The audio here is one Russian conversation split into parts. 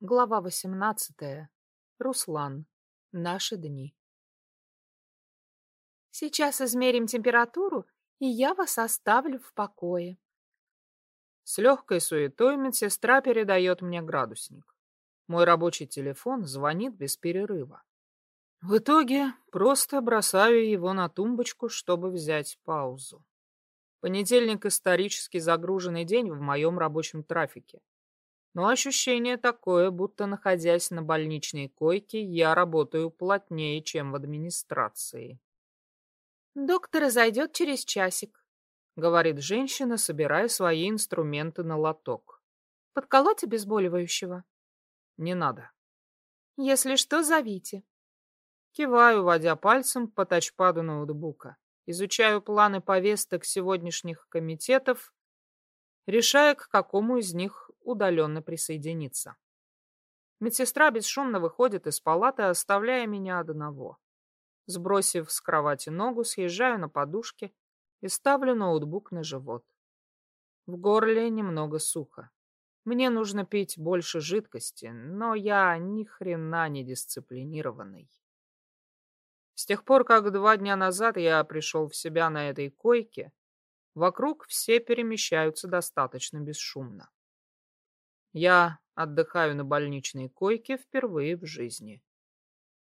Глава 18. Руслан. Наши дни. Сейчас измерим температуру, и я вас оставлю в покое. С легкой суетой медсестра передает мне градусник. Мой рабочий телефон звонит без перерыва. В итоге просто бросаю его на тумбочку, чтобы взять паузу. Понедельник — исторически загруженный день в моем рабочем трафике. Но ощущение такое, будто находясь на больничной койке, я работаю плотнее, чем в администрации. «Доктор зайдет через часик», — говорит женщина, собирая свои инструменты на лоток. «Подколоть обезболивающего?» «Не надо». «Если что, зовите». Киваю, водя пальцем по тачпаду ноутбука. Изучаю планы повесток сегодняшних комитетов, решая, к какому из них удаленно присоединиться. Медсестра бесшумно выходит из палаты, оставляя меня одного. Сбросив с кровати ногу, съезжаю на подушке и ставлю ноутбук на живот. В горле немного сухо. Мне нужно пить больше жидкости, но я ни хрена не дисциплинированный. С тех пор, как два дня назад я пришел в себя на этой койке, вокруг все перемещаются достаточно бесшумно. Я отдыхаю на больничной койке впервые в жизни.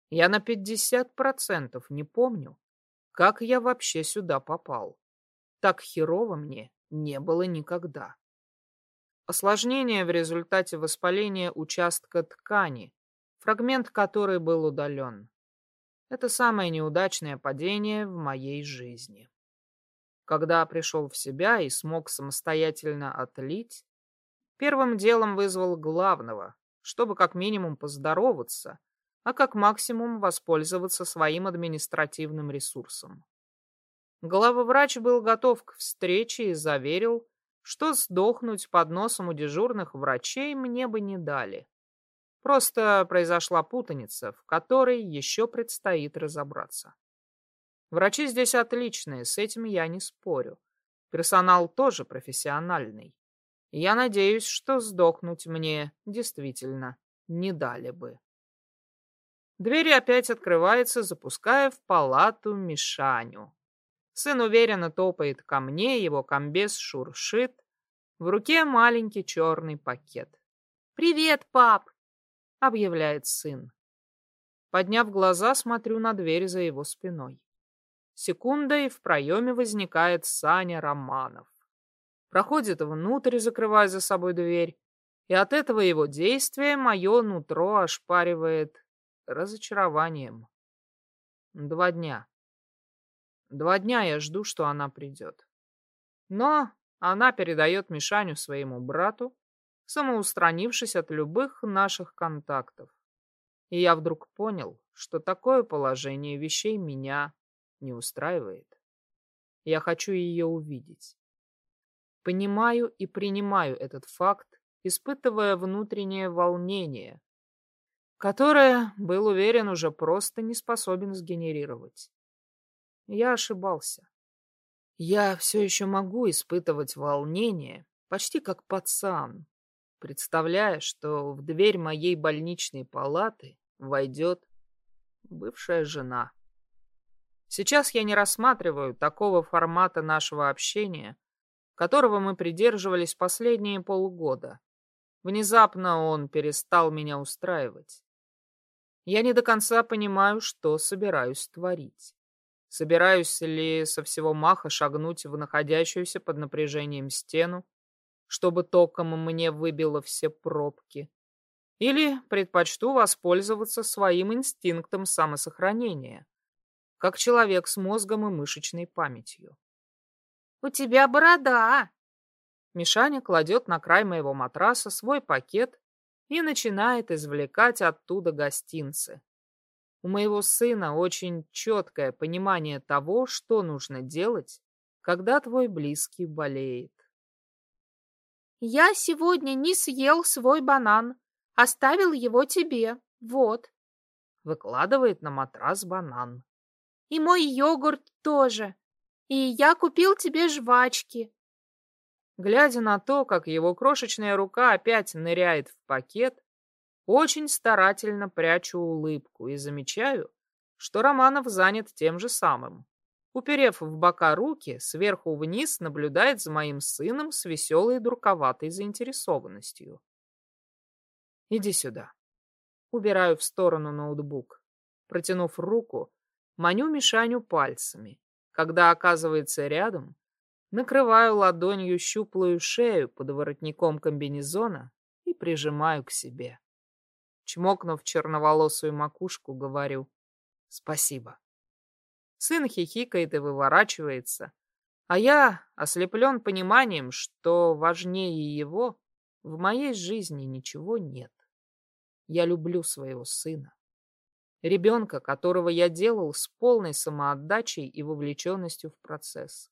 Я на 50% не помню, как я вообще сюда попал. Так херово мне не было никогда. Осложнение в результате воспаления участка ткани, фрагмент которой был удален. Это самое неудачное падение в моей жизни. Когда пришел в себя и смог самостоятельно отлить, Первым делом вызвал главного, чтобы как минимум поздороваться, а как максимум воспользоваться своим административным ресурсом. Главврач был готов к встрече и заверил, что сдохнуть под носом у дежурных врачей мне бы не дали. Просто произошла путаница, в которой еще предстоит разобраться. Врачи здесь отличные, с этим я не спорю. Персонал тоже профессиональный. Я надеюсь, что сдохнуть мне действительно не дали бы. Дверь опять открывается, запуская в палату Мишаню. Сын уверенно топает ко мне, его комбез шуршит. В руке маленький черный пакет. «Привет, пап!» — объявляет сын. Подняв глаза, смотрю на дверь за его спиной. Секунда, и в проеме возникает Саня Романов проходит внутрь, закрывая за собой дверь, и от этого его действия мое нутро ошпаривает разочарованием. Два дня. Два дня я жду, что она придет. Но она передает Мишаню своему брату, самоустранившись от любых наших контактов. И я вдруг понял, что такое положение вещей меня не устраивает. Я хочу ее увидеть. Понимаю и принимаю этот факт, испытывая внутреннее волнение, которое, был уверен, уже просто не способен сгенерировать. Я ошибался. Я все еще могу испытывать волнение, почти как пацан, представляя, что в дверь моей больничной палаты войдет бывшая жена. Сейчас я не рассматриваю такого формата нашего общения, которого мы придерживались последние полгода. Внезапно он перестал меня устраивать. Я не до конца понимаю, что собираюсь творить. Собираюсь ли со всего маха шагнуть в находящуюся под напряжением стену, чтобы током мне выбило все пробки, или предпочту воспользоваться своим инстинктом самосохранения, как человек с мозгом и мышечной памятью. У тебя борода!» Мишаня кладет на край моего матраса свой пакет и начинает извлекать оттуда гостинцы. У моего сына очень четкое понимание того, что нужно делать, когда твой близкий болеет. «Я сегодня не съел свой банан, оставил его тебе, вот». Выкладывает на матрас банан. «И мой йогурт тоже. И я купил тебе жвачки. Глядя на то, как его крошечная рука опять ныряет в пакет, очень старательно прячу улыбку и замечаю, что Романов занят тем же самым. Уперев в бока руки, сверху вниз наблюдает за моим сыном с веселой дурковатой заинтересованностью. Иди сюда. Убираю в сторону ноутбук. Протянув руку, маню Мишаню пальцами. Когда оказывается рядом, накрываю ладонью щуплую шею под воротником комбинезона и прижимаю к себе. Чмокнув черноволосую макушку, говорю «Спасибо». Сын хихикает и выворачивается, а я ослеплен пониманием, что важнее его в моей жизни ничего нет. Я люблю своего сына. Ребенка, которого я делал с полной самоотдачей и вовлеченностью в процесс.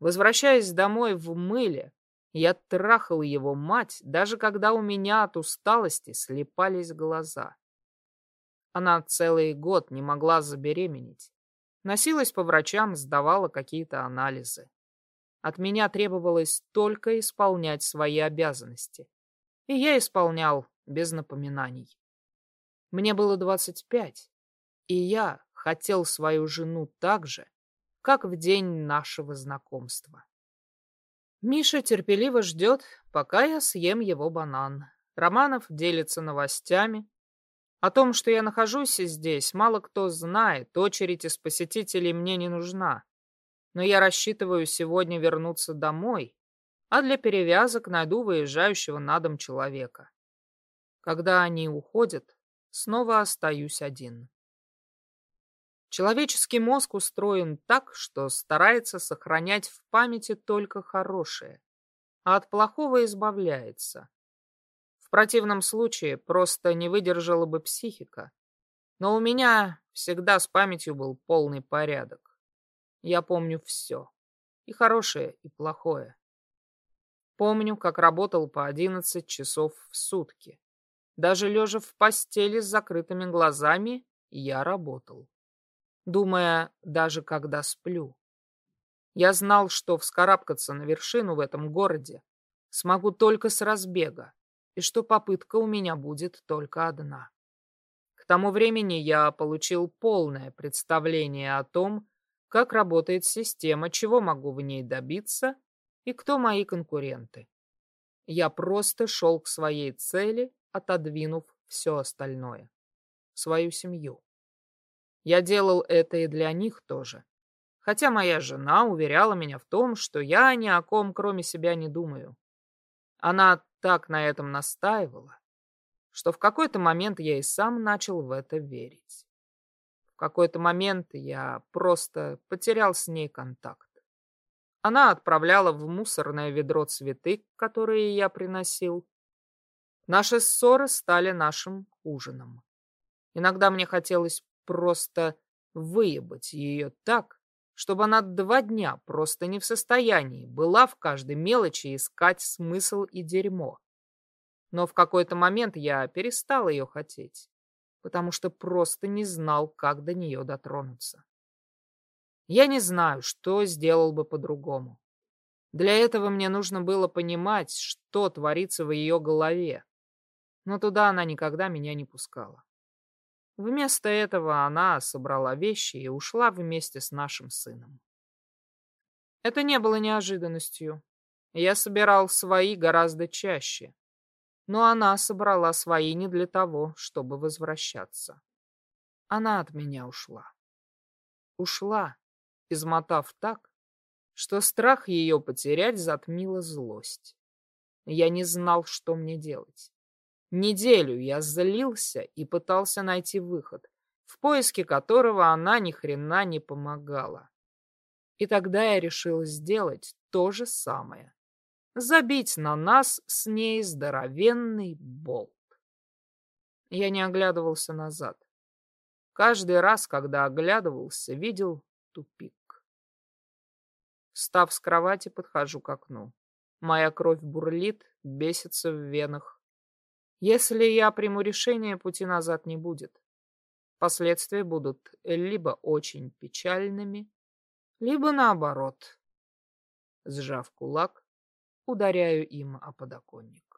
Возвращаясь домой в мыле, я трахал его мать, даже когда у меня от усталости слепались глаза. Она целый год не могла забеременеть. Носилась по врачам, сдавала какие-то анализы. От меня требовалось только исполнять свои обязанности. И я исполнял без напоминаний. Мне было двадцать пять, и я хотел свою жену так же, как в день нашего знакомства. Миша терпеливо ждет, пока я съем его банан. Романов делится новостями. О том, что я нахожусь здесь, мало кто знает, очередь из посетителей мне не нужна. Но я рассчитываю сегодня вернуться домой, а для перевязок найду выезжающего на дом человека. Когда они уходят, снова остаюсь один. Человеческий мозг устроен так, что старается сохранять в памяти только хорошее, а от плохого избавляется. В противном случае просто не выдержала бы психика. Но у меня всегда с памятью был полный порядок. Я помню все, и хорошее, и плохое. Помню, как работал по 11 часов в сутки. Даже лежа в постели с закрытыми глазами, я работал думая, даже когда сплю. Я знал, что вскарабкаться на вершину в этом городе смогу только с разбега, и что попытка у меня будет только одна. К тому времени я получил полное представление о том, как работает система, чего могу в ней добиться и кто мои конкуренты. Я просто шел к своей цели, отодвинув все остальное. Свою семью. Я делал это и для них тоже. Хотя моя жена уверяла меня в том, что я ни о ком, кроме себя, не думаю. Она так на этом настаивала, что в какой-то момент я и сам начал в это верить. В какой-то момент я просто потерял с ней контакт. Она отправляла в мусорное ведро цветы, которые я приносил. Наши ссоры стали нашим ужином. Иногда мне хотелось просто выебать ее так, чтобы она два дня просто не в состоянии была в каждой мелочи искать смысл и дерьмо. Но в какой-то момент я перестал ее хотеть, потому что просто не знал, как до нее дотронуться. Я не знаю, что сделал бы по-другому. Для этого мне нужно было понимать, что творится в ее голове. Но туда она никогда меня не пускала. Вместо этого она собрала вещи и ушла вместе с нашим сыном. Это не было неожиданностью. Я собирал свои гораздо чаще. Но она собрала свои не для того, чтобы возвращаться. Она от меня ушла. Ушла, измотав так, что страх ее потерять затмила злость. Я не знал, что мне делать. Неделю я злился и пытался найти выход, в поиске которого она ни хрена не помогала. И тогда я решил сделать то же самое. Забить на нас с ней здоровенный болт. Я не оглядывался назад. Каждый раз, когда оглядывался, видел тупик. Встав с кровати, подхожу к окну. Моя кровь бурлит, бесится в венах. Если я приму решение, пути назад не будет. Последствия будут либо очень печальными, либо наоборот. Сжав кулак, ударяю им о подоконник.